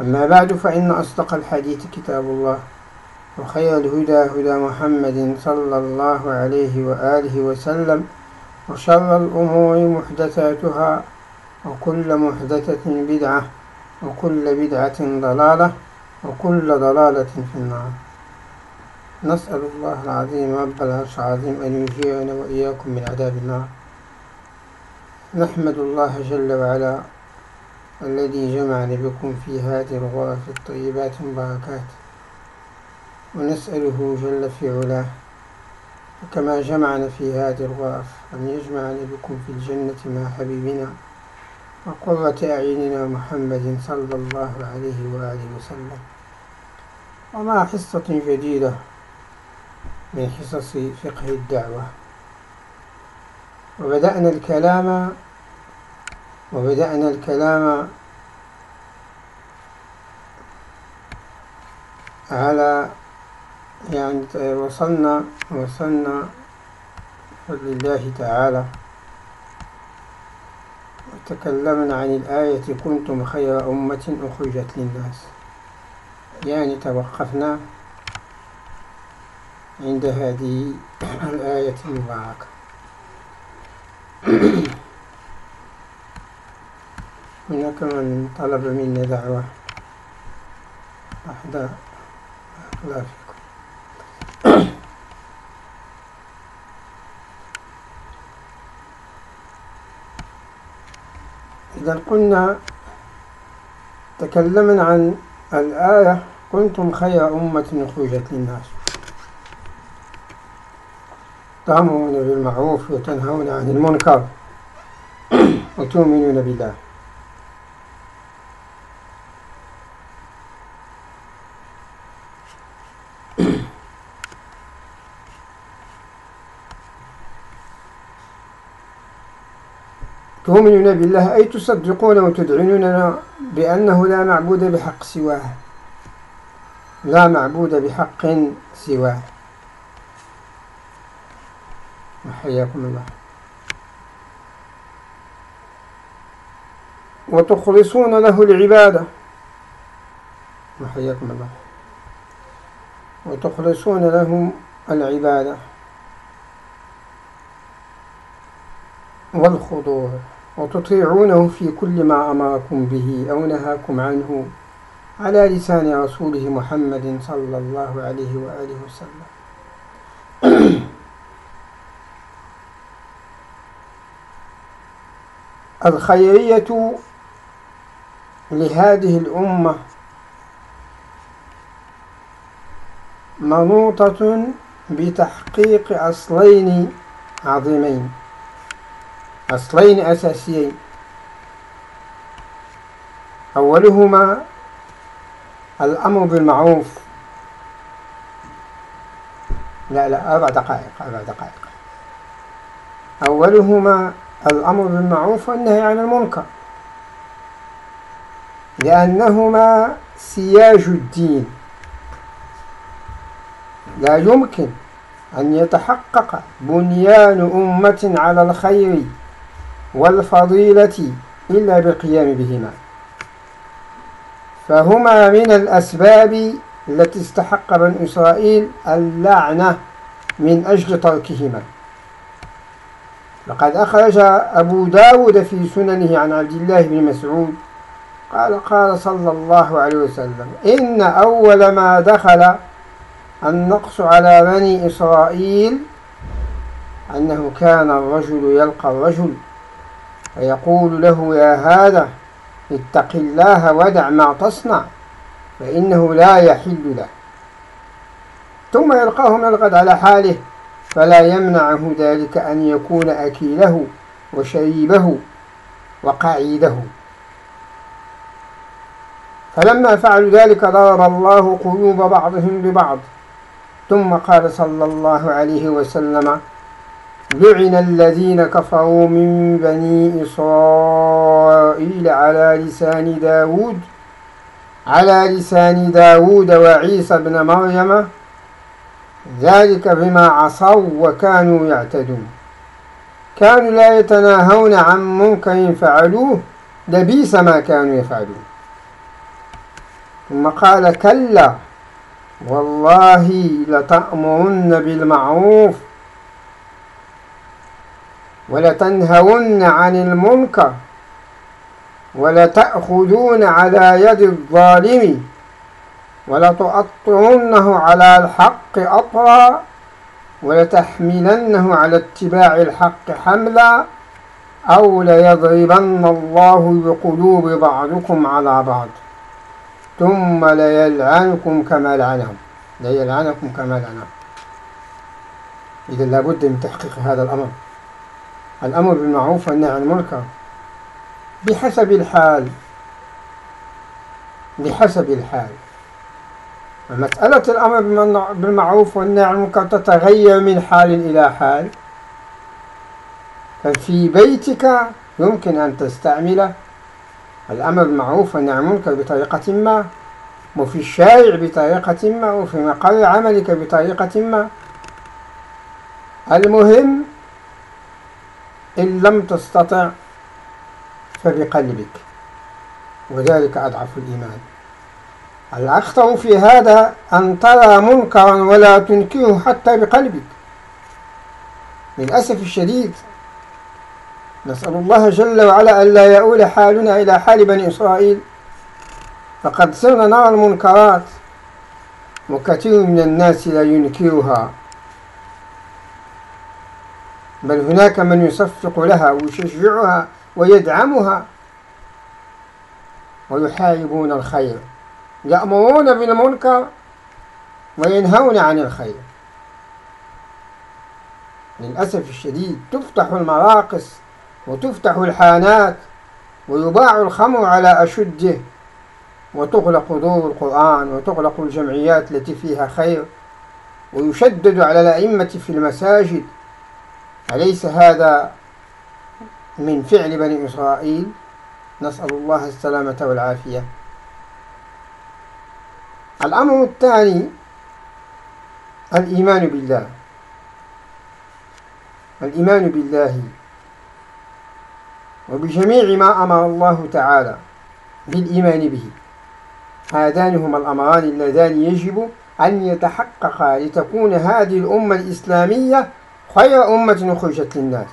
أما بعد فإن أصدق الحديث كتاب الله وخير الهدى هدى محمد صلى الله عليه وآله وسلم وشر الأمور محدثاتها وكل محدثة بدعة وكل بدعة ضلالة وكل ضلالة في النار. نسأل الله العظيم رب العرش العظيم أن يجيرنا وإياكم من عذاب النار. نحمد الله جل وعلا الذي جمعنا بكم في هذه الغرف الطيبات المباركات ونسأله جل في علاه وكما جمعنا في هذه الغرف أن يجمعنا بكم في الجنة مع حبيبنا وقرة أعيننا محمد صلى الله عليه وآله وسلم. ومع حصة جديدة من حصص فقه الدعوة. وبدأنا الكلام وبدأنا الكلام على يعني وصلنا وصلنا بفضل الله تعالى. وتكلمنا عن الآية كنتم خير أمة أخرجت للناس. يعني توقفنا عند هذه الآية المباركة. هناك من طلب منا دعوة. أحد أخلافكم. إذا قلنا تكلمنا عن الآية كنتم خير أمة أخرجت للناس. تأمرون بالمعروف وتنهون عن المنكر. وتؤمنون بالله. تؤمنون بالله أي تصدقون وتدعنوننا بأنه لا معبود بحق سواه. لا معبود بحق سواه. وحياكم الله. وتخلصون له العبادة. وحياكم الله. وتخلصون له العبادة. والخضوع. وتطيعونه في كل ما أمركم به أو نهاكم عنه على لسان رسوله محمد صلى الله عليه وآله وسلم. الخيرية لهذه الأمة منوطة بتحقيق أصلين عظيمين. أصلين أساسيين. أولهما الأمر بالمعروف. لا لا أربع دقائق أربع دقائق. أولهما الأمر بالمعروف والنهي عن المنكر. لأنهما سياج الدين. لا يمكن أن يتحقق بنيان أمة على الخير. والفضيلة إلا بالقيام بهما. فهما من الأسباب التي استحق بنو إسرائيل اللعنة من أجل تركهما. لقد أخرج أبو داود في سننه عن عبد الله بن مسعود قال قال صلى الله عليه وسلم إن أول ما دخل النقص على بني إسرائيل أنه كان الرجل يلقى الرجل. فيقول له يا هذا اتق الله ودع ما تصنع فإنه لا يحل له. ثم يلقاه الغد على حاله فلا يمنعه ذلك أن يكون أكيله وشريبه وقعيده. فلما فعلوا ذلك ضرب الله قلوب بعضهم ببعض. ثم قال صلى الله عليه وسلم لعن الذين كفروا من بني إسرائيل على لسان داود على لسان داود وعيسى بن مريم ذلك بما عصوا وكانوا يعتدون. كانوا لا يتناهون عن منكر فعلوه لبيس ما كانوا يفعلون. ثم قال كلا والله لتأمرن بالمعروف ولتنهون عن المنكر ولتأخذون على يد الظالم ولتؤطرنه على الحق أطرا ولتحملنه على اتباع الحق حملا أو ليضربن الله بقلوب بعضكم على بعض ثم ليلعنكم كما لعنهم ليلعنكم كما لعنهم. إذا لابد من تحقيق هذا الأمر. الأمر بالمعروف والنهي عن المنكر. بحسب الحال. بحسب الحال. مسألة الأمر بالمعروف والنهي عن المنكر تتغير من حال إلى حال. ففي بيتك يمكن أن تستعمل الأمر بالمعروف والنهي عن المنكر بطريقة ما وفي الشارع بطريقة ما وفي مقر عملك بطريقة ما. المهم إن لم تستطع فبقلبك. وذلك أضعف الإيمان. الأخطر في هذا أن ترى منكرا ولا تنكره حتى بقلبك. للأسف الشديد نسأل الله جل وعلا ألا يؤول حالنا إلى حال بني إسرائيل. فقد صرنا نرى المنكرات. وكثير من الناس لا ينكرها. بل هناك من يصفق لها ويشجعها ويدعمها ويحاربون الخير يأمرون بالمنكر وينهون عن الخير. للأسف الشديد تفتح المراقص وتفتح الحانات ويباع الخمر على أشده وتغلق دور القرآن وتغلق الجمعيات التي فيها خير ويشدد على الأئمة في المساجد أليس هذا من فعل بني إسرائيل؟ نسأل الله السلامة والعافية. الأمر الثاني الإيمان بالله. الإيمان بالله. وبجميع ما أمر الله تعالى بالإيمان به. هذان هما الأمران اللذان يجب أن يتحققا لتكون هذه الأمة الإسلامية خير أمة أخرجت للناس.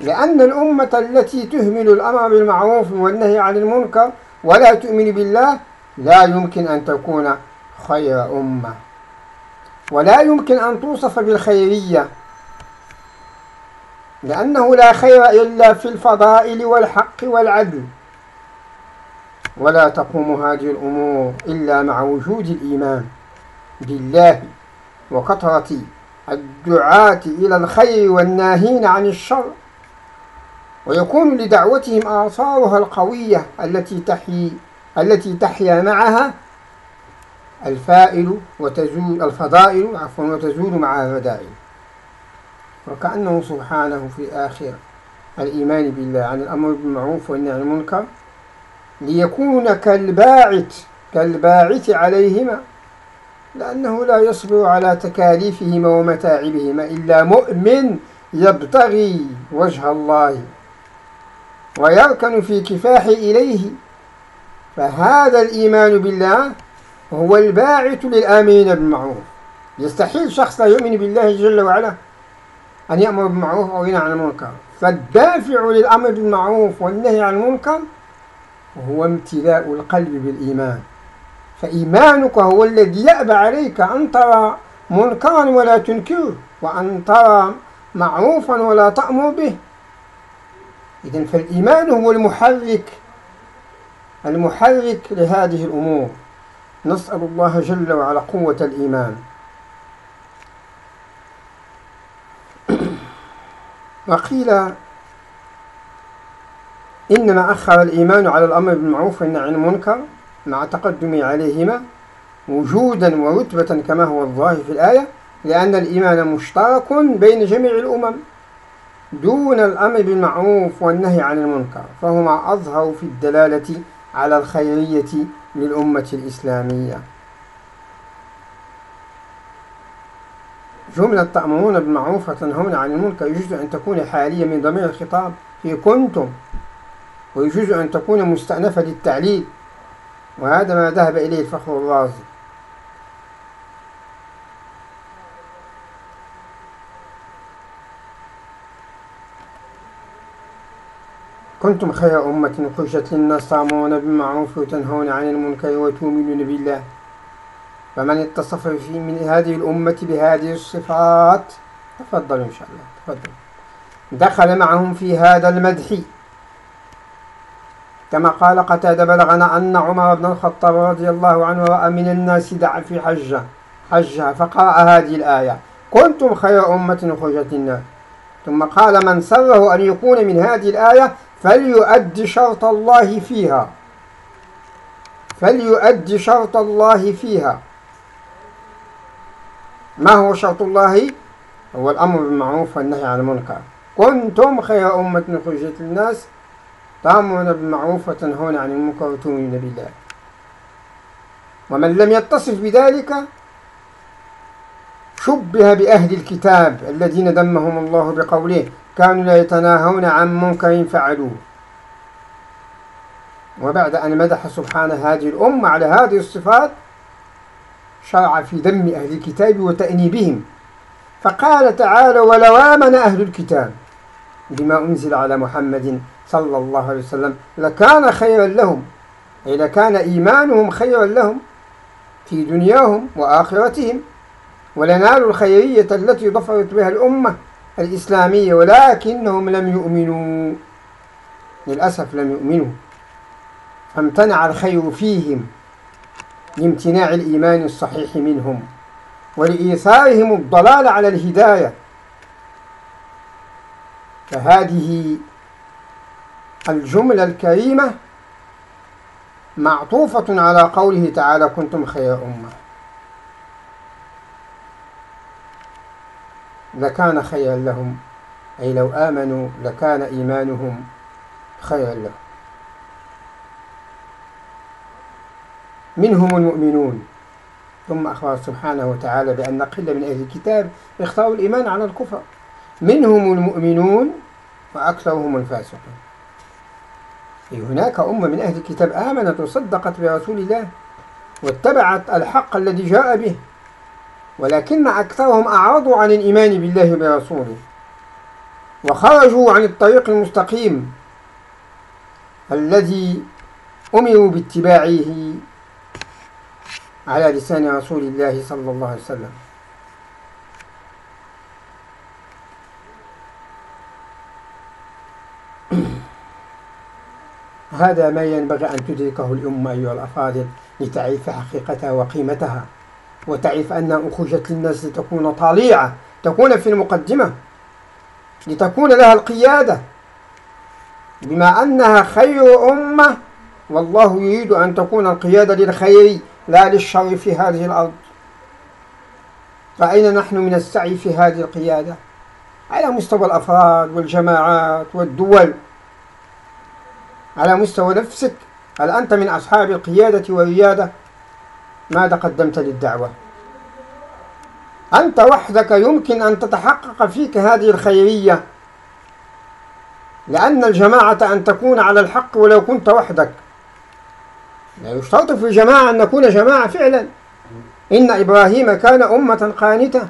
لأن الأمة التي تهمل الأمر بالمعروف والنهي عن المنكر ولا تؤمن بالله لا يمكن أن تكون خير أمة. ولا يمكن أن توصف بالخيرية. لأنه لا خير إلا في الفضائل والحق والعدل. ولا تقوم هذه الأمور إلا مع وجود الإيمان بالله. وكثرة الدعاة إلى الخير والناهين عن الشر. ويكون لدعوتهم آثارها القوية التي تحيي التي تحيا معها الفائل وتزول الفضائل عفوا وتزول مع الرذائل وكأنه سبحانه في آخر الإيمان بالله عن الأمر بالمعروف والنهي عن المنكر ليكون كالباعث كالباعث عليهما. لأنه لا يصبر على تكاليفهما ومتاعبهما إلا مؤمن يبتغي وجه الله ويركن في كفاح إليه. فهذا الإيمان بالله هو الباعث للآمنين بالمعروف. يستحيل شخص لا يؤمن بالله جل وعلا أن يأمر بالمعروف أو ينهى عن المنكر. فالدافع للأمر بالمعروف والنهي عن المنكر هو امتلاء القلب بالإيمان. فإيمانك هو الذي يأبى عليك أن ترى منكرا ولا تنكره وأن ترى معروفا ولا تأمر به. إذا فالإيمان هو المحرك المحرك لهذه الأمور. نسأل الله جل وعلا قوة الإيمان. وقيل إنما أخر الإيمان على الأمر بالمعروف والنهي عن المنكر. مع تقدم عليهما وجودا ورتبة كما هو الظاهر في الآية لأن الإيمان مشترك بين جميع الأمم دون الأمر بالمعروف والنهي عن المنكر فهما أظهر في الدلالة على الخيرية للأمة الإسلامية. جملة تأمرون بالمعروف وتنهون عن المنكر يجوز أن تكون حالية من ضمير الخطاب في كنتم ويجوز أن تكون مستأنفة للتعليل وهذا ما ذهب إليه الفخر الرازي كنتم خير أمة خرجت للناس تأمرون بالمعروف وتنهون عن المنكر وتؤمنون بالله. فمن اتصف في من هذه الأمة بهذه الصفات تفضل إن شاء الله تفضل دخل معهم في هذا المدح كما قال قتادة بلغنا أن عمر بن الخطاب رضي الله عنه رأى من الناس دعا في حجة حجة فقرأ هذه الآية كنتم خير أمة خرجت للناس. ثم قال من سره أن يكون من هذه الآية فليؤد شرط الله فيها. فليؤد شرط الله فيها. ما هو شرط الله؟ هو الأمر بالمعروف والنهي عن المنكر. كنتم خير أمة خرجت للناس تأمرون بالمعروف وتنهون عن المنكر وتؤمنون بالله ومن لم يتصف بذلك شبه بأهل الكتاب الذين ذمهم الله بقوله كانوا لا يتناهون عن منكر فعلوه. وبعد أن مدح سبحانه هذه الأمة على هذه الصفات شرع في ذم أهل الكتاب وتأنيبهم. فقال تعالى ولو آمن أهل الكتاب بما أنزل على محمد صلى الله عليه وسلم لكان خيرا لهم أي لكان إيمانهم خيرا لهم في دنياهم وآخرتهم ولنالوا الخيرية التي ظفرت بها الأمة الإسلامية ولكنهم لم يؤمنوا للأسف لم يؤمنوا فامتنع الخير فيهم لامتناع الإيمان الصحيح منهم ولإيثارهم الضلال على الهداية فهذه الجملة الكريمة معطوفة على قوله تعالى كنتم خير أمة لكان خيرا لهم أي لو آمنوا لكان إيمانهم خيرا لهم. منهم المؤمنون. ثم أخبر سبحانه وتعالى بأن قلة من أهل الكتاب اختاروا الإيمان على الكفر. منهم المؤمنون وأكثرهم الفاسقون. هناك أمة من أهل الكتاب آمنت وصدقت برسول الله واتبعت الحق الذي جاء به ولكن أكثرهم أعرضوا عن الإيمان بالله وبرسوله وخرجوا عن الطريق المستقيم الذي أمروا باتباعه على لسان رسول الله صلى الله عليه وسلم. هذا ما ينبغي أن تدركه الأمة أيها الأفاضل لتعرف حقيقتها وقيمتها وتعرف أنها أخرجت للناس لتكون طليعة تكون في المقدمة لتكون لها القيادة. بما أنها خير أمة والله يريد أن تكون القيادة للخير لا للشر في هذه الأرض. فأين نحن من السعي في هذه القيادة؟ على مستوى الأفراد والجماعات والدول. على مستوى نفسك. هل أنت من أصحاب القيادة والريادة؟ ماذا قدمت للدعوة؟ أنت وحدك يمكن أن تتحقق فيك هذه الخيرية لأن الجماعة أن تكون على الحق ولو كنت وحدك. لا يشترط في الجماعة أن نكون جماعة فعلا. إن إبراهيم كان أمة قانتة.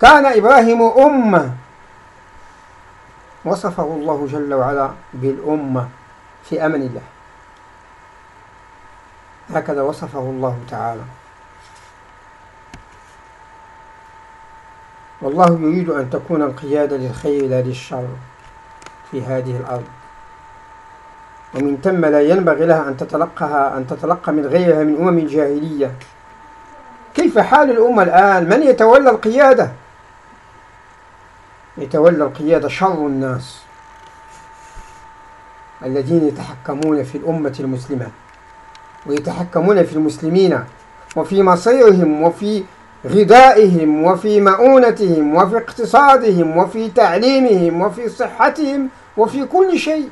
كان إبراهيم أمة وصفه الله جل وعلا بالأمة في أمن الله. هكذا وصفه الله تعالى. والله يريد أن تكون القيادة للخير لا للشر في هذه الأرض. ومن ثم لا ينبغي لها أن تتلقها أن تتلقى من غيرها من أمم الجاهلية. كيف حال الأمة الآن؟ من يتولى القيادة؟ يتولى القيادة شر الناس الذين يتحكمون في الأمة المسلمة ويتحكمون في المسلمين وفي مصيرهم وفي غذائهم وفي مؤونتهم وفي اقتصادهم وفي تعليمهم وفي صحتهم وفي كل شيء.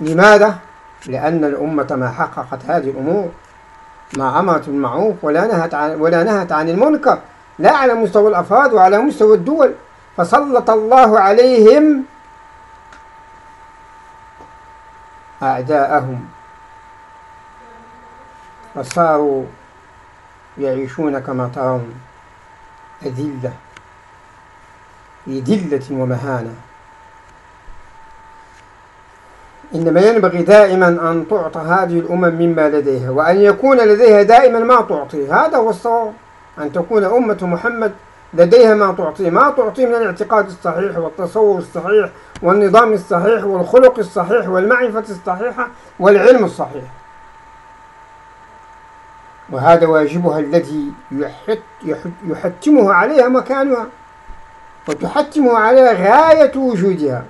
لماذا؟ لأن الأمة ما حققت هذه الأمور. ما أمرت بالمعروف ولا نهت عن ولا نهت عن المنكر. لا على مستوى الأفراد وعلى مستوى الدول. فسلط الله عليهم أعداءهم. فصاروا يعيشون كما ترون. أذلة. في ذلة ومهانة. إنما ينبغي دائما أن تعطى هذه الأمم مما لديها وأن يكون لديها دائما ما تعطي. هذا هو الصواب. أن تكون أمة محمد لديها ما تعطيه ما تعطيه من الاعتقاد الصحيح والتصور الصحيح والنظام الصحيح والخلق الصحيح والمعرفة الصحيحة والعلم الصحيح. وهذا واجبها الذي يحت يحتمه عليها مكانها وتحتمه على غاية وجودها.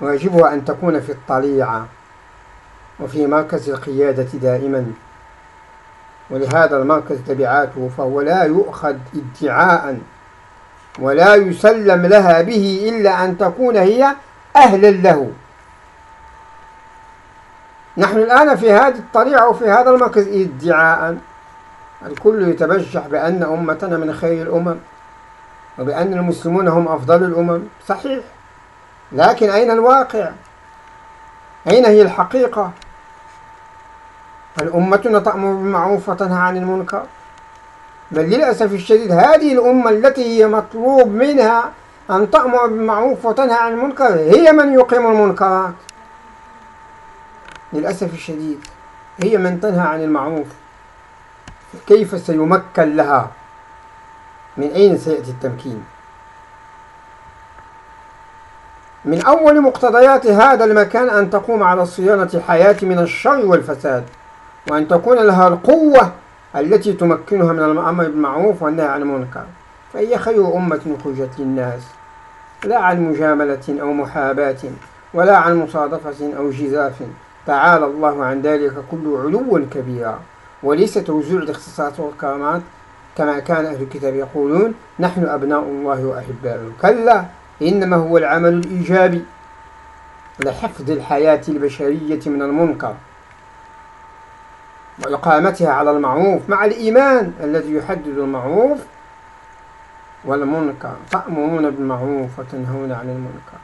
واجبها أن تكون في الطليعة وفي مركز القيادة دائما. ولهذا المركز تبعاته فهو لا يؤخذ ادعاء ولا يسلم لها به إلا أن تكون هي أهلا له. نحن الآن في هذه الطليعة وفي هذا المركز ادعاء. الكل يتبجح بأن أمتنا من خير الأمم وبأن المسلمون هم أفضل الأمم. صحيح. لكن أين الواقع؟ أين هي الحقيقة؟ الأمة تأمر بالمعروف وتنهى عن المنكر؟ بل للأسف الشديد هذه الأمة التي هي مطلوب منها أن تأمر بالمعروف وتنهى عن المنكر هي من يقيم المنكرات. للأسف الشديد هي من تنهى عن المعروف. كيف سيمكن لها؟ من أين سيأتي التمكين؟ من أول مقتضيات هذا المكان أن تقوم على صيانة حياة من الشر والفساد. وأن تكون لها القوة التي تمكنها من الأمر بالمعروف والنهي عن المنكر. فهي خير أمة أخرجت للناس. لا عن مجاملة أو محاباة ولا عن مصادفة أو جزاف. تعالى الله عن ذلك كله علوا كبيرا وليس توزيع الاختصاصات والكرامات كما كان أهل الكتاب يقولون. نحن أبناء الله وأحباؤه. كلا إنما هو العمل الإيجابي لحفظ الحياة البشرية من المنكر. وإقامتها على المعروف مع الإيمان الذي يحدد المعروف والمنكر. تأمرون بالمعروف وتنهون عن المنكر.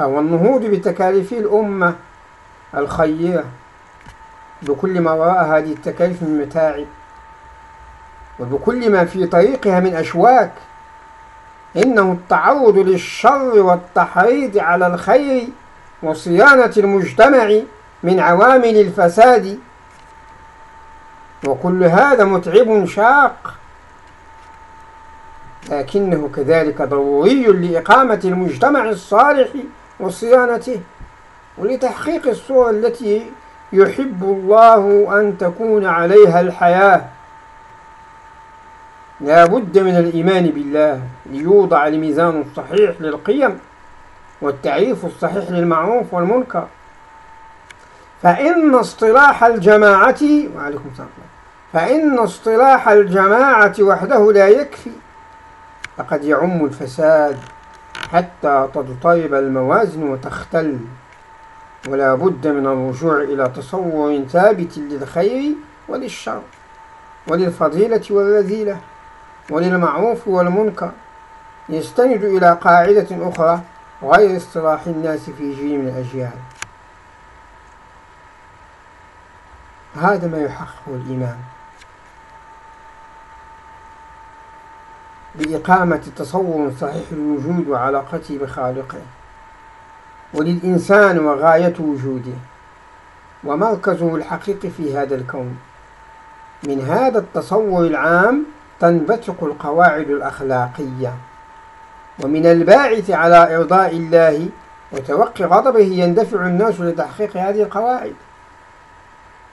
والنهوض بتكاليف الأمة الخيرة بكل ما وراء هذه التكاليف من متاعب وبكل ما في طريقها من أشواك. إنه التعرض للشر والتحريض على الخير وصيانة المجتمع. من عوامل الفساد. وكل هذا متعب شاق. لكنه كذلك ضروري لإقامة المجتمع الصالح وصيانته ولتحقيق الصور التي يحب الله أن تكون عليها الحياة. لا بد من الإيمان بالله ليوضع الميزان الصحيح للقيم والتعريف الصحيح للمعروف والمنكر. فإن اصطلاح الجماعة وعليكم السلام. فإن اصطلاح الجماعة وحده لا يكفي. فقد يعم الفساد حتى تضطرب الموازن وتختل. ولا بد من الرجوع إلى تصور ثابت للخير وللشر وللفضيلة والرذيلة وللمعروف والمنكر. يستند إلى قاعدة أخرى غير اصطلاح الناس في جيل من الأجيال. هذا ما يحقق الإيمان. بإقامة تصور صحيح الوجود وعلاقته بخالقه وللإنسان وغاية وجوده ومركزه الحقيقي في هذا الكون. من هذا التصور العام تنبثق القواعد الأخلاقية. ومن الباعث على إرضاء الله وتوقي غضبه يندفع الناس لتحقيق هذه القواعد.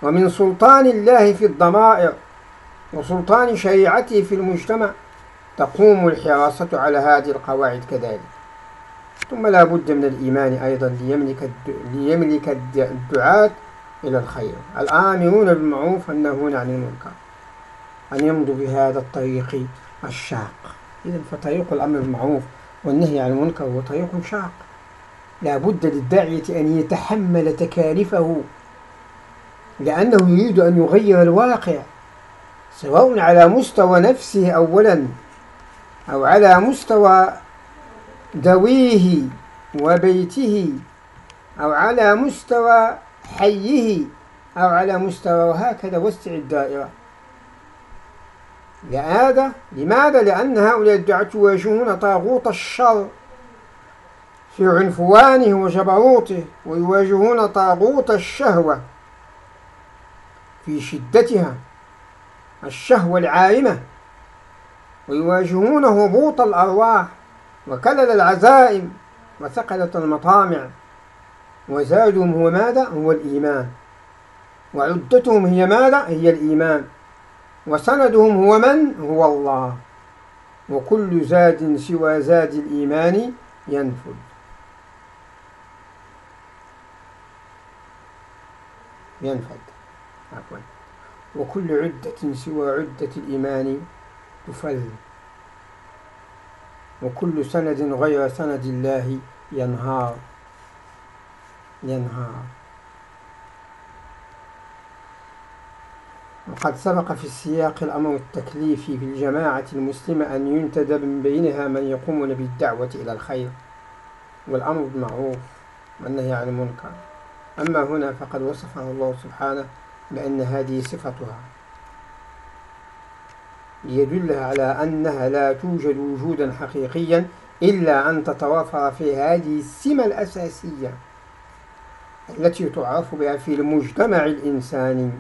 ومن سلطان الله في الضمائر وسلطان شريعته في المجتمع تقوم الحراسة على هذه القواعد كذلك. ثم لا بد من الإيمان أيضا ليملك ليملك الدعاة إلى الخير. الآمرون بالمعروف الناهون عن المنكر. أن يمضوا بهذا الطريق الشاق. إذا فطريق الأمر بالمعروف والنهي عن المنكر هو طريق شاق. لا بد للداعية أن يتحمل تكاليفه لأنه يريد أن يغير الواقع سواء على مستوى نفسه أولا أو على مستوى دويه وبيته أو على مستوى حيه أو على مستوى وهكذا وسع الدائرة لهذا لماذا؟ لأن هؤلاء الدعاة يواجهون طاغوت الشر في عنفوانه وجبروته ويواجهون طاغوت الشهوة في شدتها الشهوة العارمة ويواجهون هبوط الأرواح وكلل العزائم وثقلة المطامع وزادهم هو ماذا؟ هو الإيمان وعدتهم هي ماذا؟ هي الإيمان وسندهم هو من؟ هو الله وكل زاد سوى زاد الإيمان ينفذ ينفذ عفوا وكل عدة سوى عدة الإيمان تفل وكل سند غير سند الله ينهار. ينهار. وقد سبق في السياق الأمر التكليفي في الجماعة المسلمة أن ينتدب من بينها من يقومون بالدعوة إلى الخير. والأمر بالمعروف والنهي عن المنكر. أما هنا فقد وصفه الله سبحانه بأن هذه صفتها. ليدلها على أنها لا توجد وجودا حقيقيا إلا أن تتوافر في هذه السمة الأساسية التي تعرف بها في المجتمع الإنساني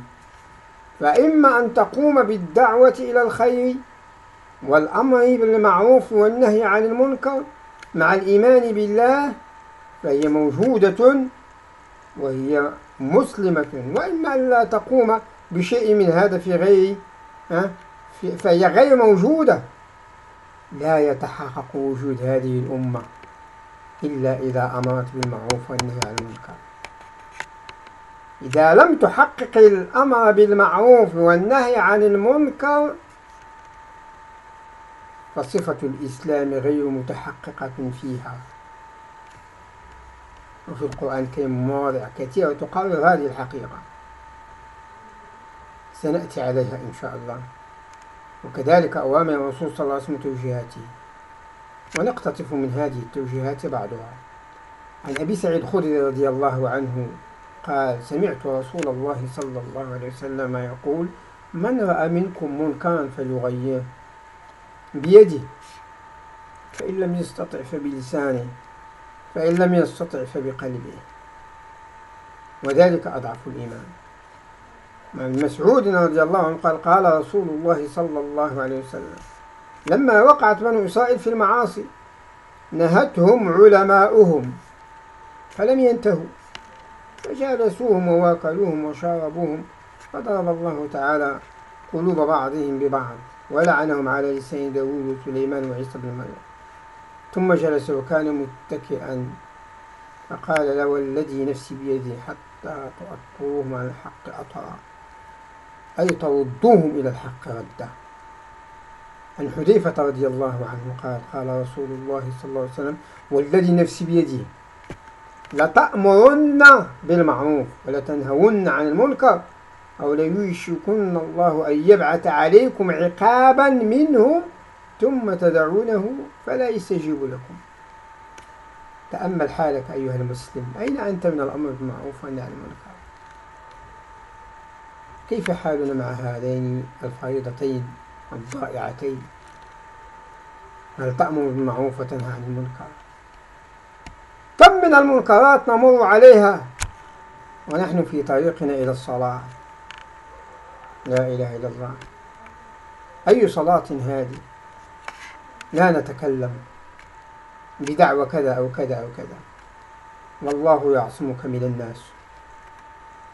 فإما أن تقوم بالدعوة إلى الخير والأمر بالمعروف والنهي عن المنكر مع الإيمان بالله فهي موجودة وهي مسلمة وإما أن لا تقوم بشيء من هذا في غير فهي غير موجودة. لا يتحقق وجود هذه الأمة إلا إذا أمرت بالمعروف والنهي عن المنكر. إذا لم تحقق الأمر بالمعروف والنهي عن المنكر فصفة الإسلام غير متحققة فيها. وفي القرآن الكريم مواضع كثيرة تقرر هذه الحقيقة. سنأتي عليها إن شاء الله. وكذلك أوامر الرسول صلى الله عليه وسلم توجيهاته. ونقتطف من هذه التوجيهات بعضها عن أبي سعيد الخدري رضي الله عنه قال سمعت رسول الله صلى الله عليه وسلم يقول من رأى منكم منكرا فليغيره بيده فإن لم يستطع فبلسانه. فإن لم يستطع فبقلبه. وذلك أضعف الإيمان. عن مسعود رضي الله عنه قال قال رسول الله صلى الله عليه وسلم لما وقعت بنو إسرائيل في المعاصي نهتهم علماؤهم فلم ينتهوا. فجالسوهم وواكلوهم وشاربوهم فضرب الله تعالى قلوب بعضهم ببعض ولعنهم على لسان داوود وسليمان وعيسى بن مريم. ثم جلس وكان متكئا. فقال لو الذي نفسي بيده حتى تؤطروهم على الحق أطرا أي تردوهم إلى الحق ردا عن حذيفة رضي الله عنه قال قال رسول الله صلى الله عليه وسلم والذي نفسي بيده لتأمرن بالمعروف ولتنهون عن المنكر أو ليوشكن الله أن يبعث عليكم عقابا منه ثم تدعونه فلا يستجيب لكم. تأمل حالك أيها المسلم. أين أنت من الأمر بالمعروف والنهي عن المنكر؟ كيف حالنا مع هذين الفريضتين الضائعتين؟ هل تأمر بالمعروف وتنهى عن المنكر؟ كم من المنكرات نمر عليها ونحن في طريقنا إلى الصلاة؟ لا إله إلا الله. أي صلاة هذه؟ لا نتكلم بدعوة كذا أو كذا أو كذا. والله يعصمك من الناس.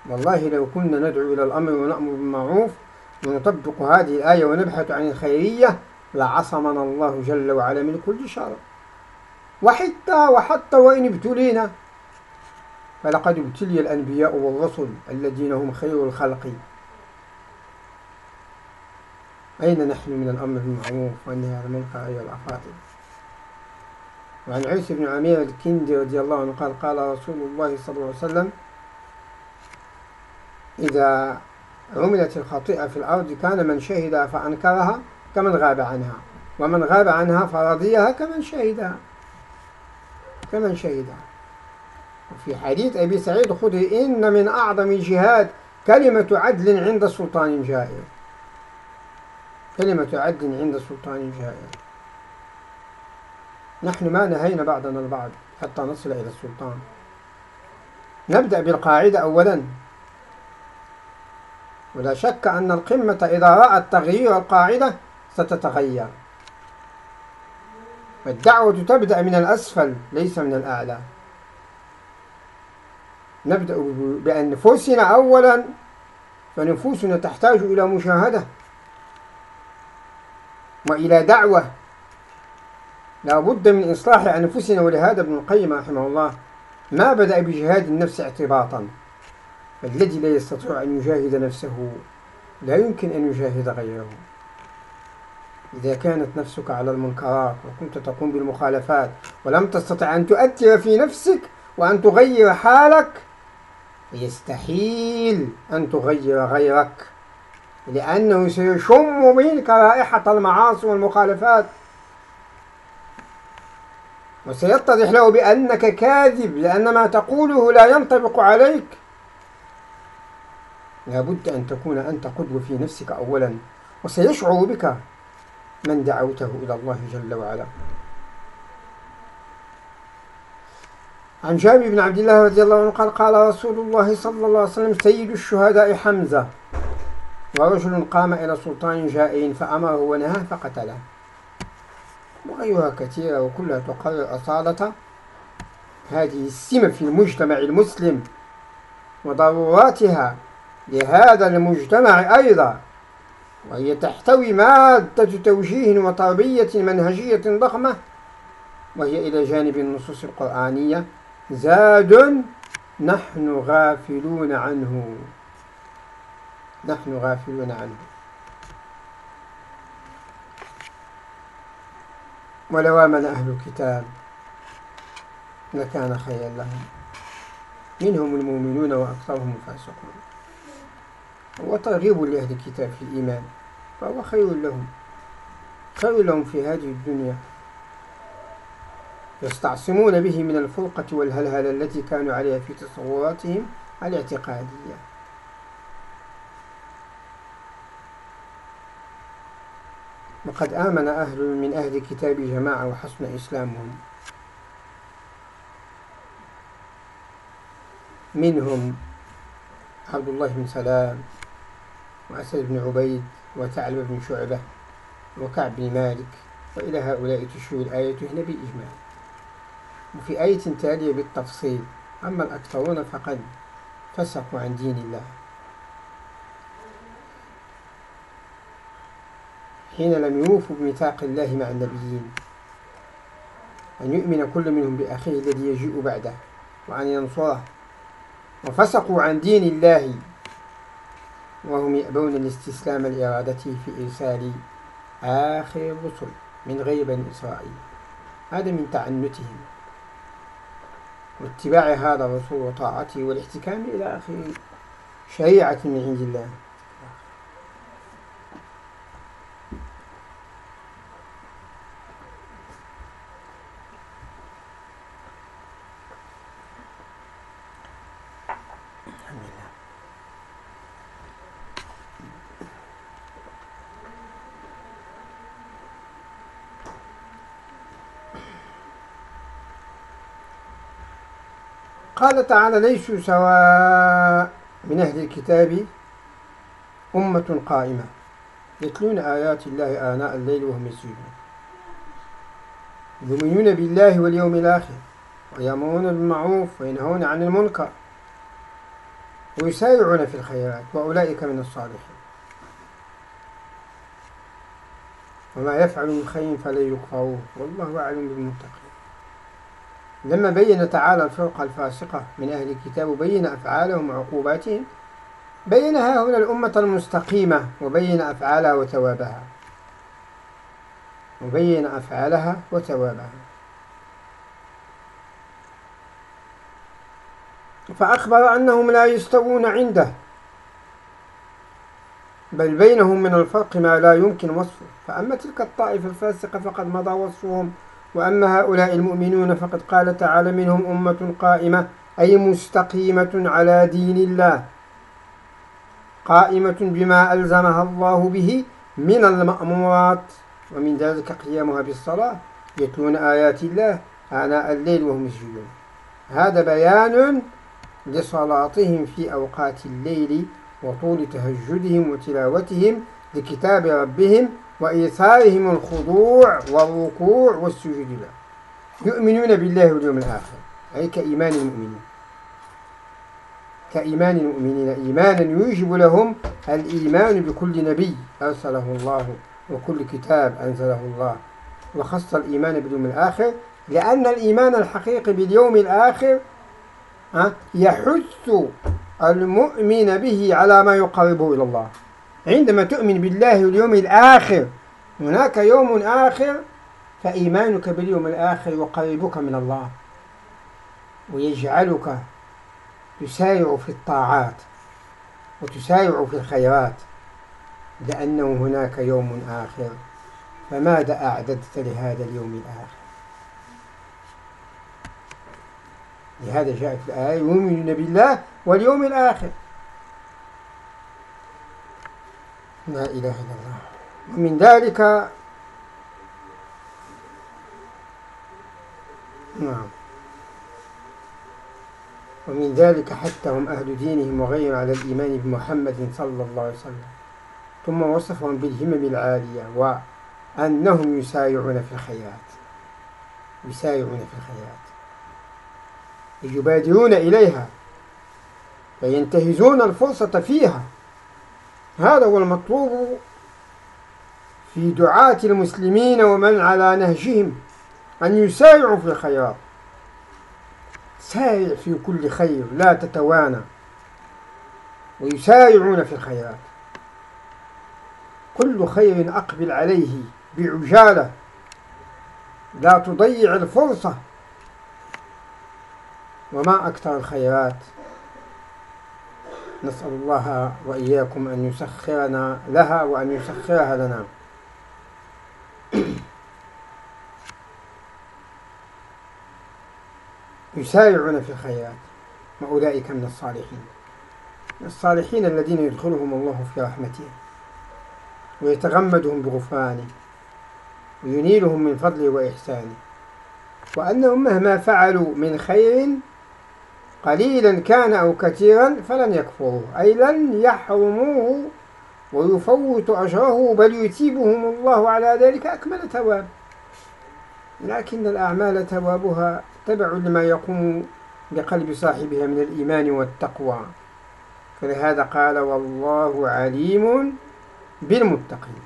والله لو كنا ندعو إلى الأمر ونأمر بالمعروف ونطبق هذه الآية ونبحث عن الخيرية لعصمنا الله جل وعلا من كل شر. وحتى وحتى وإن ابتلينا فلقد ابتلي الأنبياء والرسل الذين هم خير الخلق. أين نحن من الأمر بالمعروف والنهي عن المنكر أيها الأفاضل؟ وعن عيسى بن عمير الكندي رضي الله عنه قال قال رسول الله صلى الله عليه وسلم إذا عملت الخطيئة في الأرض كان من شهد فأنكرها كمن غاب عنها ومن غاب عنها فرضيها كمن شهدها كمن شهدها. وفي حديث أبي سعيد الخدري إن من أعظم الجهاد كلمة عدل عند سلطان جائر. كلمة عدل عند سلطان جائر نحن ما نهينا بعضنا البعض حتى نصل إلى السلطان. نبدأ بالقاعدة أولا. ولا شك أن القمة إذا رأت تغيير القاعدة ستتغير. الدعوة تبدأ من الأسفل ليس من الأعلى. نبدأ بأنفسنا أولا. فنفوسنا تحتاج إلى مشاهدة. وإلى دعوة. لا بد من إصلاح أنفسنا ولهذا ابن القيم رحمه الله ما بدأ بجهاد النفس اعتباطا الذي لا يستطيع أن يجاهد نفسه لا يمكن أن يجاهد غيره. إذا كانت نفسك على المنكرات وكنت تقوم بالمخالفات ولم تستطع أن تؤثر في نفسك وأن تغير حالك يستحيل أن تغير غيرك. لأنه سيشم منك رائحة المعاصي والمخالفات. وسيتضح له بأنك كاذب لأن ما تقوله لا ينطبق عليك. لابد أن تكون أنت قدوة في نفسك أولا وسيشعر بك من دعوته إلى الله جل وعلا. عن جابر بن عبد الله رضي الله عنه قال قال رسول الله صلى الله عليه وسلم سيد الشهداء حمزة. ورجل قام إلى سلطان جائين فأمره ونهاه فقتله. وغيرها كثيرة وكلها تقرر أصالة هذه السمة في المجتمع المسلم وضروراتها لهذا المجتمع أيضا وهي تحتوي مادة توجيه وتربية منهجية ضخمة وهي إلى جانب النصوص القرآنية زاد نحن غافلون عنه. نحن غافلون عنه. ولو آمن أهل الكتاب لكان خيرا لهم. منهم المؤمنون وأكثرهم الفاسقون. وترغيب لأهل الكتاب في الإيمان فهو خير لهم. خير لهم في هذه الدنيا. يستعصمون به من الفرقة والهلهلة التي كانوا عليها في تصوراتهم الاعتقادية. وقد آمن أهل من أهل الكتاب جماعة وحسن إسلامهم. منهم عبد الله بن سلام وأسد بن عبيد وثعلب بن شعبة وكعب بن مالك وإلى هؤلاء تشير الآية هنا بالإجمال وفي آية تالية بالتفصيل أما الأكثرون فقد فسقوا عن دين الله. حين لم يوفوا بميثاق الله مع النبيين. أن يؤمن كل منهم بأخيه الذي يجيء بعده وأن ينصره. وفسقوا عن دين الله وهم يأبون الاستسلام لإرادته في إرسال آخر الرسل من غير بني إسرائيل. هذا من تعنتهم. واتباع هذا الرسول وطاعته والاحتكام إلى آخر شريعة من عند الله. قال تعالى ليسوا سواء من أهل الكتاب أمة قائمة يتلون آيات الله آناء الليل وهم يسجدون. يؤمنون بالله واليوم الآخر ويأمرون بالمعروف وينهون عن المنكر ويسارعون في الخيرات وأولئك من الصالحين. وما يفعل من خير فلن يكفروه. والله أعلم بالمتقين. لما بين تعالى الفرقة الفاسقة من أهل الكتاب وبين أفعالهم وعقوباتهم بينها هنا الأمة المستقيمة وبين أفعالها وثوابها. وبين أفعالها وثوابها. فأخبر أنهم لا يستوون عنده بل بينهم من الفرق ما لا يمكن وصفه. فأما تلك الطائفة الفاسقة فقد مضى وصفهم وأما هؤلاء المؤمنون فقد قال تعالى منهم أمة قائمة أي مستقيمة على دين الله قائمة بما ألزمها الله به من المأمورات ومن ذلك قيامها بالصلاة يتلون آيات الله آناء الليل وهم يسجدون. هذا بيان لصلاتهم في أوقات الليل وطول تهجدهم وتلاوتهم لكتاب ربهم وإيثارهم الخضوع والركوع والسجود له. يؤمنون بالله واليوم الآخر. أي كإيمان المؤمنين. كإيمان المؤمنين. إيمانا يوجب لهم الإيمان بكل نبي أرسله الله وكل كتاب أنزله الله. وخص الإيمان باليوم الآخر لأن الإيمان الحقيقي باليوم الآخر يحث المؤمن به على ما يقربه إلى الله. عندما تؤمن بالله واليوم الآخر هناك يوم آخر فإيمانك باليوم الآخر يقربك من الله ويجعلك تسارع في الطاعات وتسارع في الخيرات لأنه هناك يوم آخر. فماذا أعددت لهذا اليوم الآخر؟ لهذا جاء في الآية يؤمنون بالله واليوم الآخر. لا إله إلا الله. ومن ذلك نعم. ومن ذلك حتى هم أهل دينهم وغيرهم على الإيمان بمحمد صلى الله عليه وسلم. ثم وصفهم بالهمم العالية وأنهم يسارعون في الخيرات. يسارعون في الخيرات. يبادرون إليها. وينتهزون الفرصة فيها. هذا هو المطلوب في دعاة المسلمين ومن على نهجهم أن يسارعوا في الخيرات سارع في كل خير لا تتوانى. ويسارعون في الخيرات كل خير أقبل عليه بعجالة. لا تضيع الفرصة. وما أكثر الخيرات. نسأل الله وإياكم أن يسخرنا لها وأن يسخرها لنا. يسارعون في الخيرات وأولئك من الصالحين. الصالحين الذين يدخلهم الله في رحمته ويتغمدهم بغفرانه وينيلهم من فضله وإحسانه. وأنهم مهما فعلوا من خير قليلا كان أو كثيرا فلن يكفروه أي لن يحرموه ويفوت أجره بل يثيبهم الله على ذلك أكمل ثواب. لكن الأعمال ثوابها تبع لما يقوم بقلب صاحبها من الإيمان والتقوى. فلهذا قال والله عليم بالمتقين.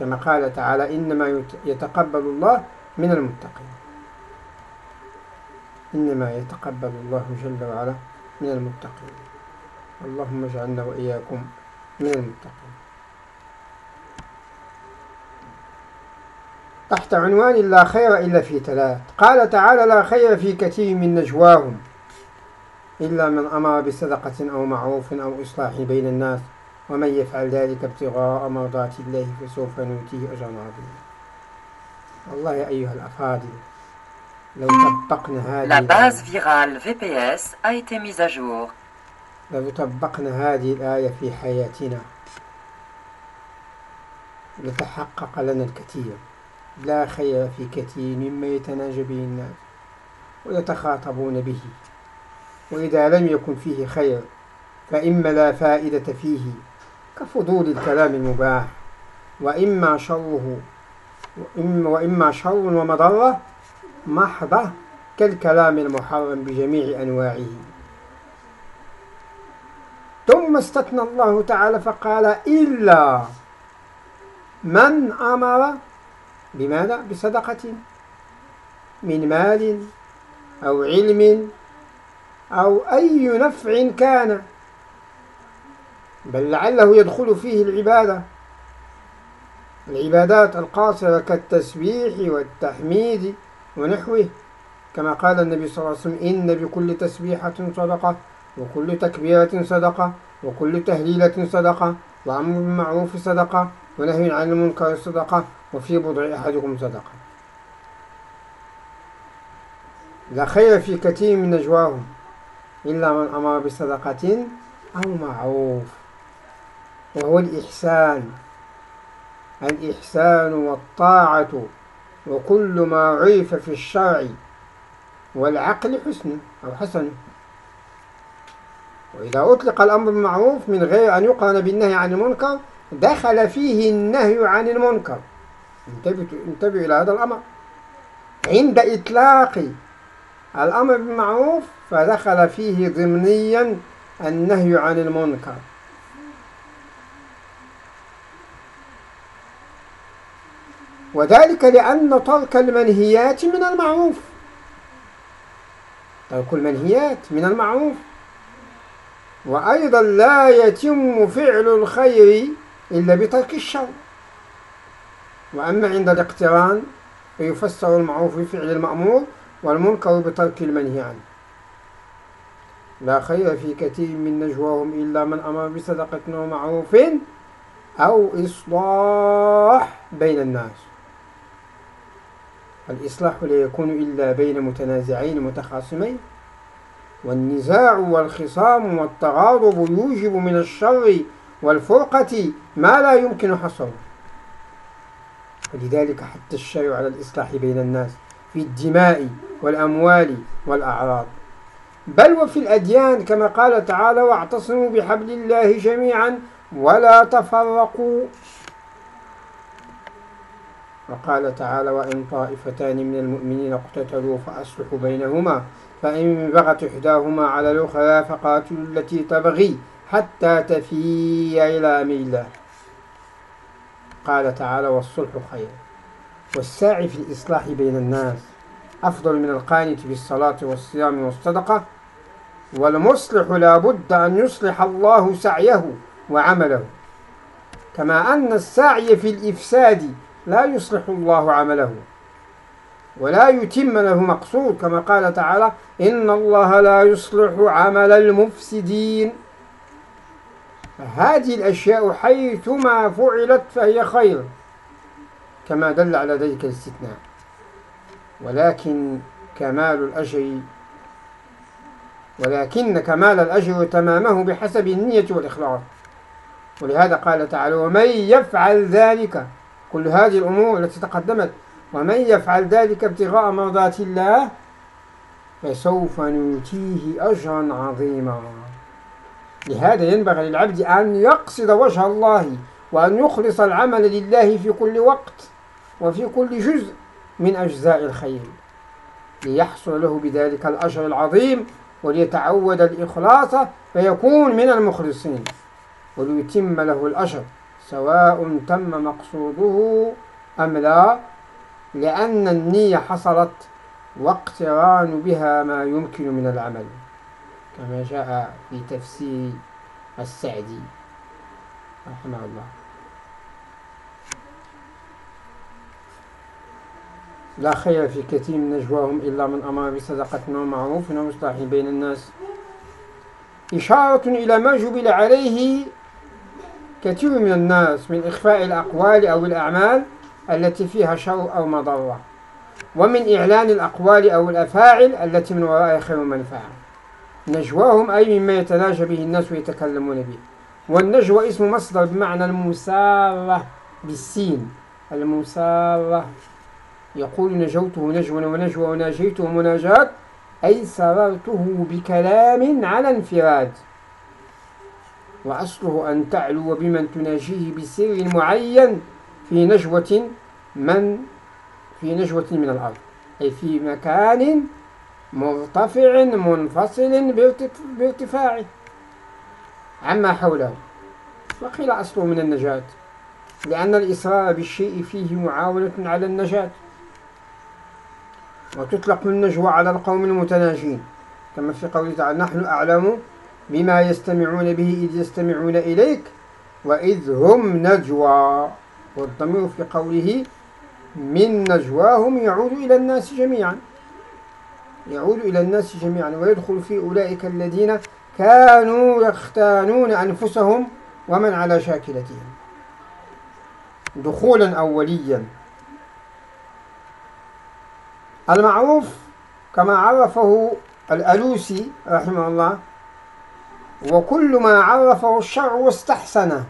كما قال تعالى إنما يتقبل الله من المتقين. إنما يتقبل الله جل وعلا من المتقين. اللهم اجعلنا وإياكم من المتقين. تحت عنوان لا خير إلا في ثلاث. قال تعالى لا خير في كثير من نجواهم إلا من أمر بصدقة أو معروف أو إصلاح بين الناس ومن يفعل ذلك ابتغاء مرضات الله فسوف نؤتيه أجرا عظيما. والله يا أيها الأفاضل La base virale VPS a été mise à jour. لو طبقنا هذه الآية في حياتنا لتحقق لنا الكثير. لا خير في كثير مما يتناجى به الناس ويتخاطبون به. وإذا لم يكن فيه خير فإما لا فائدة فيه كفضول الكلام المباح وإما شره وإما, وإما شر ومضرة محضة كالكلام المحرم بجميع أنواعه ثم استثنى الله تعالى فقال إلا من أمر بماذا؟ بصدقة من مال أو علم أو أي نفع كان بل لعله يدخل فيه العبادة العبادات القاصرة كالتسبيح والتحميد ونحوه. كما قال النبي صلى الله عليه وسلم إن بكل تسبيحة صدقة وكل تكبيرة صدقة وكل تهليلة صدقة وأمر بالمعروف صدقة ونهي عن المنكر صدقة وفي بضع أحدكم صدقة. لا خير في كثير من نجواهم إلا من أمر بصدقة أو معروف وهو الإحسان. الإحسان والطاعة. وكل ما عرف في الشرع والعقل حسن أو حسن. وإذا أطلق الأمر بالمعروف من غير أن يقرن بالنهي عن المنكر دخل فيه النهي عن المنكر. انتبهوا إلى هذا الأمر. عند إطلاق الأمر بالمعروف فدخل فيه ضمنيا النهي عن المنكر. وذلك لأن ترك المنهيات من المعروف. ترك المنهيات من المعروف. وأيضا لا يتم فعل الخير إلا بترك الشر. وأما عند الاقتران فيفسر المعروف بفعل المأمور والمنكر بترك المنهي عنه لا خير في كثير من نجواهم إلا من أمر بصدقة ومعروف أو إصلاح بين الناس. الإصلاح لا يكون إلا بين متنازعين متخاصمين. والنزاع والخصام والتغاضب يوجب من الشر والفرقة ما لا يمكن حصره. ولذلك حتى الشرع على الإصلاح بين الناس في الدماء والأموال والأعراض. بل وفي الأديان كما قال تعالى واعتصموا بحبل الله جميعا ولا تفرقوا. وقال تعالى وإن طائفتان من المؤمنين اقتتلوا فأصلحوا بينهما فإن بغت إحداهما على الأخرى فقاتلوا التي تبغي حتى تفيء إلى أمر الله. قال تعالى والصلح خير. والساعي في الإصلاح بين الناس أفضل من القانت بالصلاة والصيام والصدقة والمصلح لا بد أن يصلح الله سعيه وعمله. كما أن السعي في الإفساد لا يصلح الله عمله ولا يتم له مقصود كما قال تعالى إن الله لا يصلح عمل المفسدين. هذه الأشياء حيثما فعلت فهي خير كما دل على ذلك الاستثناء. ولكن كمال الأجر ولكن كمال الأجر تمامه بحسب النية والإخلاص. ولهذا قال تعالى ومن يفعل ذلك كل هذه الأمور التي تقدمت ومن يفعل ذلك ابتغاء مرضات الله فسوف نؤتيه أجرا عظيما. لهذا ينبغي للعبد أن يقصد وجه الله وأن يخلص العمل لله في كل وقت وفي كل جزء من أجزاء الخير ليحصل له بذلك الأجر العظيم وليتعود الإخلاص فيكون من المخلصين وليتم له الأجر. سواء تم مقصوده أم لا لأن النية حصلت واقتران بها ما يمكن من العمل كما جاء في تفسير السعدي رحمه الله. لا خير في كثير من نجواهم إلا من أمر بصدقة ومعروف ومصلح بين الناس. إشارة إلى ما جبل عليه كثير من الناس من إخفاء الأقوال أو الأعمال التي فيها شر أو مضرة ومن إعلان الأقوال أو الأفاعل التي من وراء خير ومنفعة نجواهم أي مما يتناجى به الناس ويتكلمون به. والنجوى اسم مصدر بمعنى المسارة بالسين. المسارة. يقول نجوته نجوا ونجوى وناجيته مناجاة أي سررته بكلام على انفراد. وأصله أن تعلو بمن تناجيه بسر معين في نجوة من في نجوة من الأرض. أي في مكان مرتفع منفصل بارتفاعه. عما حوله. وقيل أصله من النجاة. لأن الإصرار بالشيء فيه معاونة على النجاة. وتطلق النجوى على القوم المتناجين. كما في قوله تعالى نحن أعلم بما يستمعون به إذ يستمعون إليك وإذ هم نجوى. والضمير في قوله من نجواهم يعود إلى الناس جميعا. يعود إلى الناس جميعا ويدخل في أولئك الذين كانوا يختانون أنفسهم ومن على شاكلتهم. دخولا أوليا. المعروف كما عرفه الألوسي رحمه الله وكل ما عرفه الشرع واستحسنه.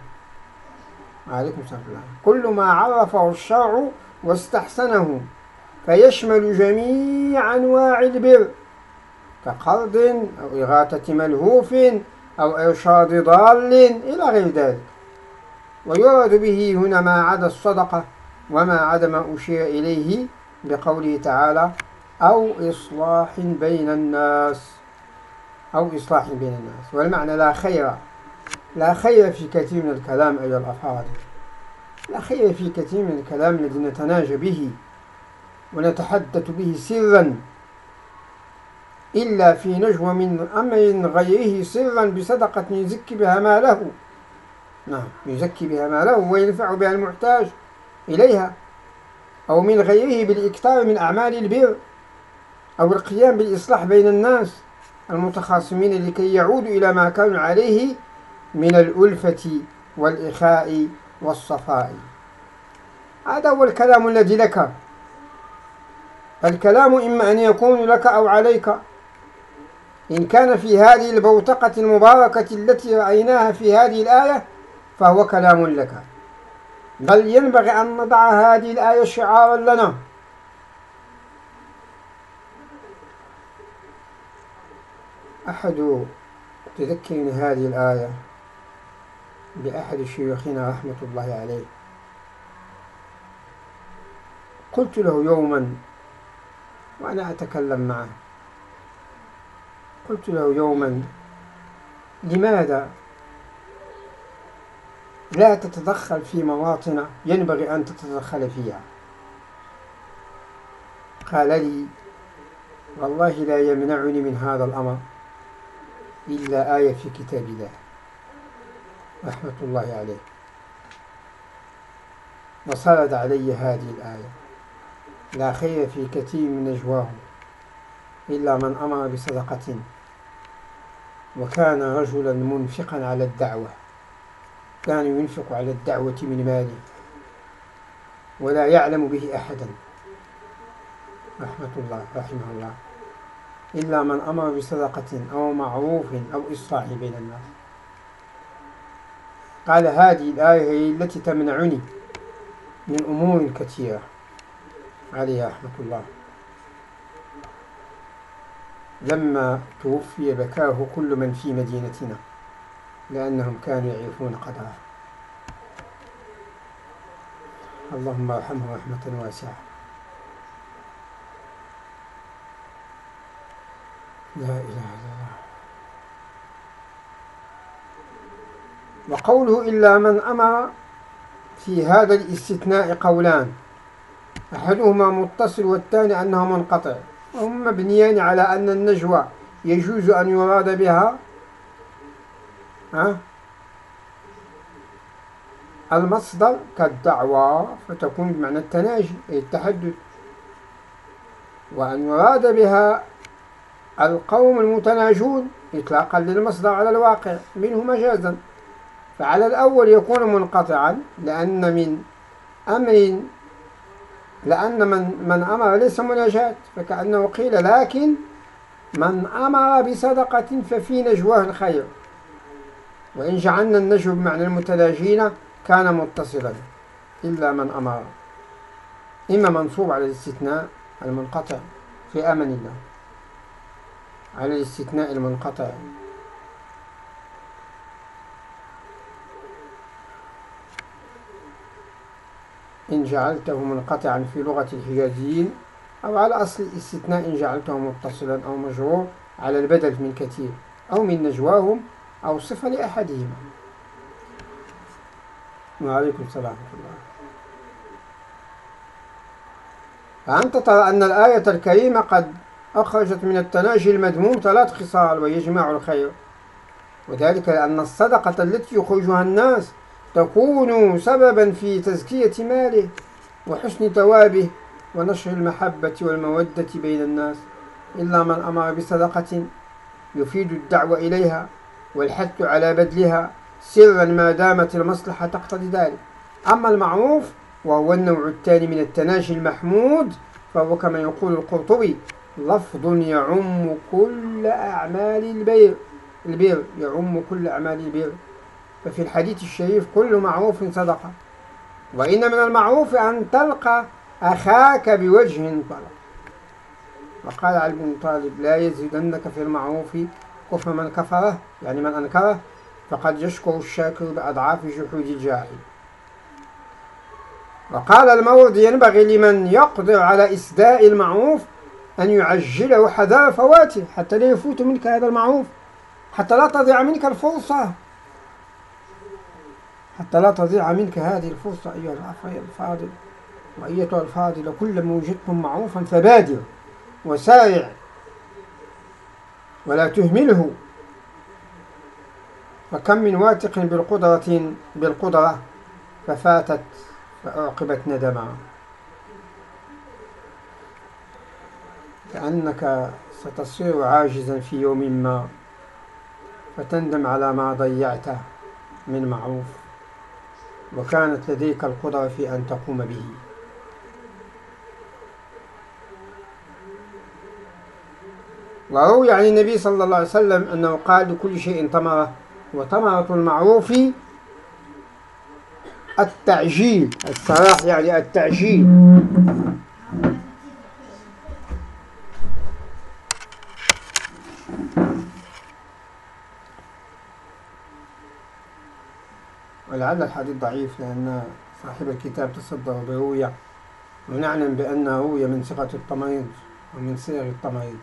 عليكم السلام كل ما عرفه الشرع واستحسنه فيشمل جميع أنواع البر كقرض أو إغاثة ملهوف أو إرشاد ضال إلى غير ذلك. ويراد به هنا ما عدا الصدقة وما عدا ما أشير إليه بقوله تعالى أو إصلاح بين الناس. أو إصلاح بين الناس. والمعنى لا خير لا خير في كثير من الكلام أيها الأفاضل. لا خير في كثير من الكلام الذي نتناجى به ونتحدث به سرا إلا في نجوى من أمر غيره سرا بصدقة يزكي بها ماله نعم يزكي بها ماله وينفع بها المحتاج إليها. أو من غيره بالإكثار من أعمال البر أو القيام بالإصلاح بين الناس. المتخاصمين لكي يعودوا إلى ما كانوا عليه من الألفة والإخاء والصفاء. هذا هو الكلام الذي لك. الكلام إما أن يكون لك أو عليك. إن كان في هذه البوتقة المباركة التي رأيناها في هذه الآية فهو كلام لك. بل ينبغي أن نضع هذه الآية شعارا لنا. أحد تذكرني هذه الآية بأحد شيوخنا رحمة الله عليه؟ قلت له يوما وأنا أتكلم معه. قلت له يوما لماذا لا تتدخل في مواطن ينبغي أن تتدخل فيها؟ قال لي والله لا يمنعني من هذا الأمر. إلا آية في كتاب الله. رحمة الله عليه. وصلت علي هذه الآية. لا خير في كثير من نجواهم إلا من أمر بصدقة. وكان رجلا منفقا على الدعوة. كان ينفق على الدعوة من ماله. ولا يعلم به أحدا. رحمة الله رحمه الله. إلا من أمر بصدقة أو معروف أو إصلاح بين الناس. قال هذه الآية هي التي تمنعني من أمور كثيرة عليها رحمة الله. لما توفي بكاه كل من في مدينتنا لأنهم كانوا يعرفون قدره. اللهم ارحمه رحمة واسعة. لا إله إلا الله. وقوله إلا من أمر في هذا الاستثناء قولان. أحدهما متصل والثاني أنه منقطع. وهم مبنيان على أن النجوى يجوز أن يراد بها ها؟ المصدر كالدعوة فتكون بمعنى التناجي أي التحدث. وأن يراد بها القوم المتناجون إطلاقا للمصدر على الواقع منه مجازا. فعلى الأول يكون منقطعا لأن من أمر لأن من من أمر ليس مناجاة. فكأنه قيل لكن من أمر بصدقة ففي نجواه الخير. وإن جعلنا النجو بمعنى المتناجين كان متصلا إلا من أمر. إما منصوب على الاستثناء المنقطع في أمن الله. على الاستثناء المنقطع. إن جعلته منقطعا في لغة الحجازيين أو على أصل الاستثناء إن جعلته متصلا أو مجرور على البدل من كثير أو من نجواهم أو صفة لأحدهما. وعليكم السلام ورحمة الله. فأنت ترى أن الآية الكريمة قد أخرجت من التناجي المذموم ثلاث خصال ويجمع الخير. وذلك لأن الصدقة التي يخرجها الناس تكون سببا في تزكية ماله وحسن توابه ونشر المحبة والمودة بين الناس. إلا من أمر بصدقة يفيد الدعوة إليها والحث على بذلها سرا ما دامت المصلحة تقتضي ذلك. أما المعروف وهو النوع الثاني من التناجي المحمود فهو كما يقول القرطبي لفظ يعم كل أعمال البير البر يعم كل أعمال البر ففي الحديث الشريف كل معروف صدقة. وإن من المعروف أن تلقى أخاك بوجه طلق وقال علي بن طالب لا يزيدنك في المعروف كفر من كفره يعني من أنكره فقد يشكر الشاكر بأضعاف جحود الجاحد وقال المورد ينبغي لمن يقدر على إسداء المعروف أن يعجله حذار فواته حتى لا يفوت منك هذا المعروف. حتى لا تضيع منك الفرصة. حتى لا تضيع منك هذه الفرصة أيها الأخ الفاضل وأيتها الفاضلة كل ما وجدتم معروفا فبادر وسارع ولا تهمله. فكم من واثق بالقدرة بالقدرة ففاتت فأعقبت ندما. كأنك ستصير عاجزا في يوم ما فتندم على ما ضيعته من معروف وكانت لديك القدرة في أن تقوم به. وروي عن النبي صلى الله عليه وسلم أنه قال لكل شيء ثمرة وثمرة المعروف التعجيل الصلاح يعني التعجيل. الحديث ضعيف لأن صاحب الكتاب تصدر برؤية ونعلم بأنه روية من صيغة التمريض ومن صيغ التمريض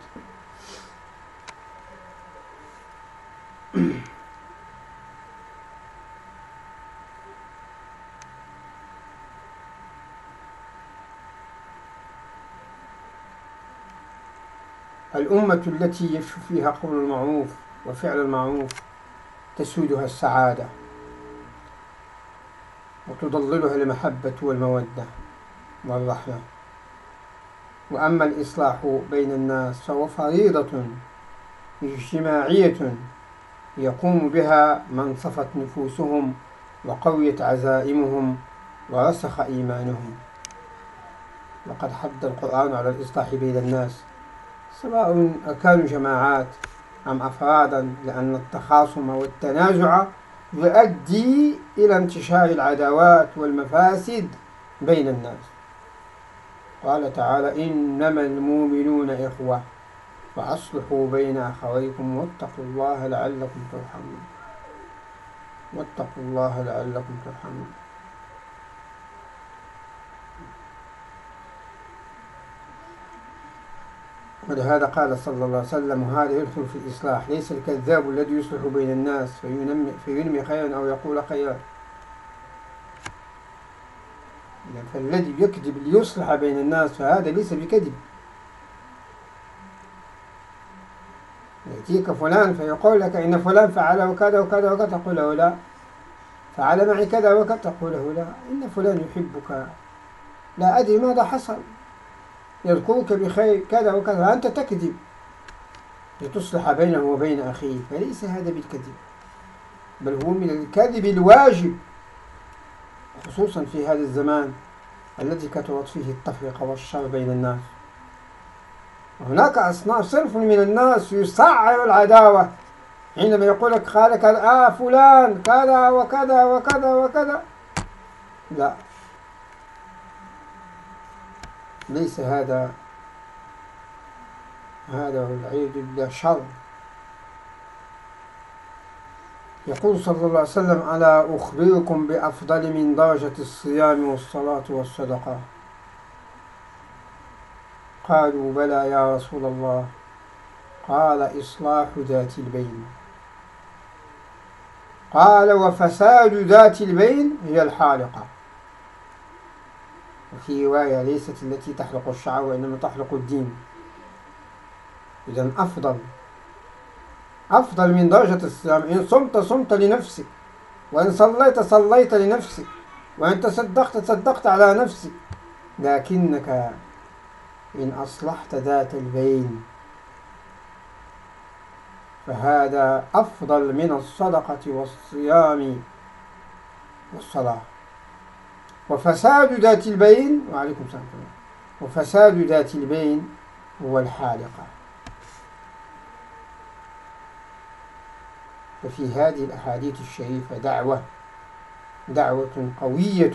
الأمة التي يفشو فيها قول المعروف وفعل المعروف تسودها السعادة. وتضللها المحبة والمودة والرحمة. وأما الإصلاح بين الناس فهو فريضة اجتماعية يقوم بها من صفت نفوسهم وقويت عزائمهم ورسخ إيمانهم. وقد حد القرآن على الإصلاح بين الناس سواء كانوا جماعات أم أفرادا لأن التخاصم والتنازع يؤدي إلى انتشار العداوات والمفاسد بين الناس. قال تعالى إنما المؤمنون إخوة فأصلحوا بين أخويكم واتقوا الله لعلكم ترحمون. واتقوا الله لعلكم ترحمون. ولهذا قال صلى الله عليه وسلم هذا يدخل في الإصلاح ليس الكذاب الذي يصلح بين الناس فينمي, فينمي خيرا أو يقول خيرا. فالذي يكذب ليصلح بين الناس فهذا ليس بكذب. يأتيك فلان فيقول لك إن فلان فعل وكذا وكذا وكذا تقول له لا. فعل معي كذا وكذا تقول له لا. إن فلان يحبك. لا أدري ماذا حصل. يذكرك بخير كذا وكذا. أنت تكذب. لتصلح بينه وبين أخيه. فليس هذا بالكذب بل هو من الكذب الواجب خصوصا في هذا الزمان الذي كثرت فيه التفرقة والشر بين الناس. وهناك أصناف صنف من الناس يسعر العداوة. حينما يقول لك خالك آه فلان كذا وكذا وكذا وكذا. لا. ليس هذا هذا والعياذ بالله شر. يقول صلى الله عليه وسلم ألا أخبركم بأفضل من درجة الصيام والصلاة والصدقة. قالوا بلى يا رسول الله. قال إصلاح ذات البين. قال وفساد ذات البين هي الحالقة. وفي رواية ليست التي تحلق الشعر وإنما تحلق الدين. إذا أفضل أفضل من درجة الصيام إن صمت صمت لنفسك وإن صليت صليت لنفسك وإن تصدقت تصدقت على نفسك. لكنك إن أصلحت ذات البين فهذا أفضل من الصدقة والصيام والصلاة. وفساد ذات البين وعليكم السلام. وفساد ذات البين هو الحالقة ففي هذه الأحاديث الشريفة دعوة دعوة قوية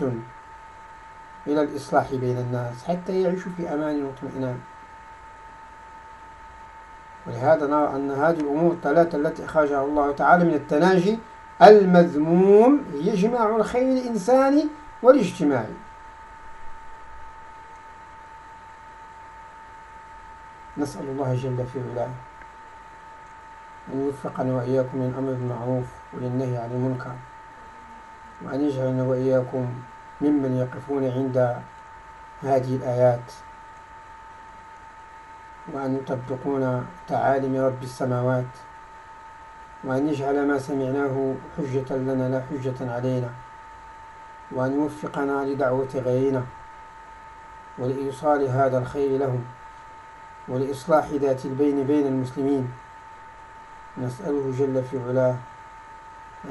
إلى الإصلاح بين الناس حتى يعيشوا في أمان واطمئنان. ولهذا نرى أن هذه الأمور الثلاثة التي أخرجها الله تعالى من التناجي المذموم يجمع الخير الإنساني والاجتماعي. نسأل الله جل في علاه أن يوفقنا وإياكم من الأمر بالمعروف وللنهي عن المنكر وأن يجعلنا وإياكم ممن يقفون عند هذه الآيات وأن يطبقون تعاليم رب السماوات وأن يجعل ما سمعناه حجة لنا لا حجة علينا. وأن يوفقنا لدعوة غيرنا ولإيصال هذا الخير لهم ولإصلاح ذات البين بين المسلمين. نسأله جل في علاه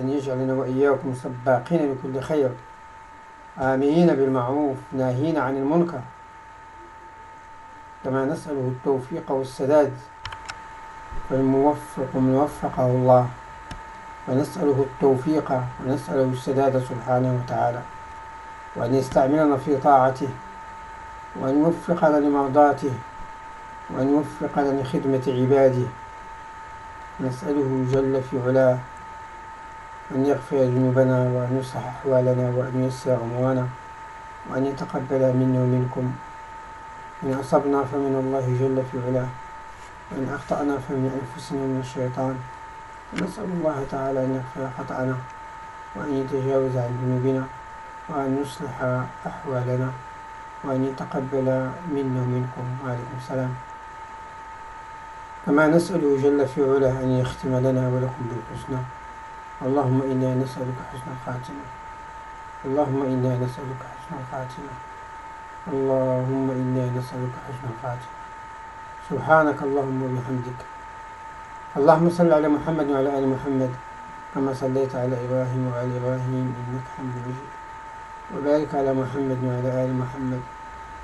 أن يجعلنا وإياكم سباقين لكل خير آمرين بالمعروف ناهين عن المنكر. كما نسأله التوفيق والسداد فالموفق من وفقه الله. ونسأله التوفيق ونسأله السداد سبحانه وتعالى وأن يستعملنا في طاعته وأن يوفقنا لمرضاته وأن يوفقنا لخدمة عباده. نسأله جل في علاه أن يغفر ذنوبنا وأن يصلح أحوالنا وأن ييسر أمورنا وأن يتقبل منا ومنكم. إن أصبنا فمن الله جل في علاه وإن أخطأنا فمن أنفسنا ومن الشيطان. ونسأل الله تعالى أن يغفر خطأنا وأن يتجاوز عن ذنوبنا وأن يصلح أحوالنا وأن يتقبل منا ومنكم. وعليكم السلام. كما نسأله جل في علاه أن يختم لنا ولكم بالحسنى. اللهم إنا نسألك حسن الخاتمة. اللهم إنا نسألك حسن الخاتمة. اللهم إنا نسألك حسن الخاتمة. سبحانك اللهم وبحمدك. اللهم صل على محمد وعلى آل محمد كما صليت على إبراهيم وعلى إبراهيم إنك حميد مجيد. وبارك على محمد وعلى آل محمد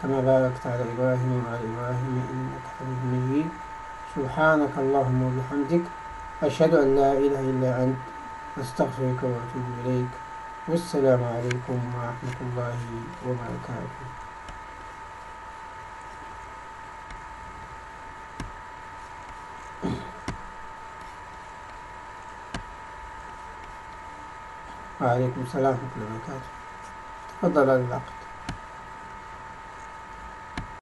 كما باركت على إبراهيم وعلى إبراهيم إنك حميد مجيد. سبحانك اللهم وبحمدك أشهد أن لا إله إلا أنت أستغفرك وأتوب إليك. والسلام عليكم ورحمة الله وبركاته. وعليكم السلام ورحمة الله وبركاته. تفضل الوقت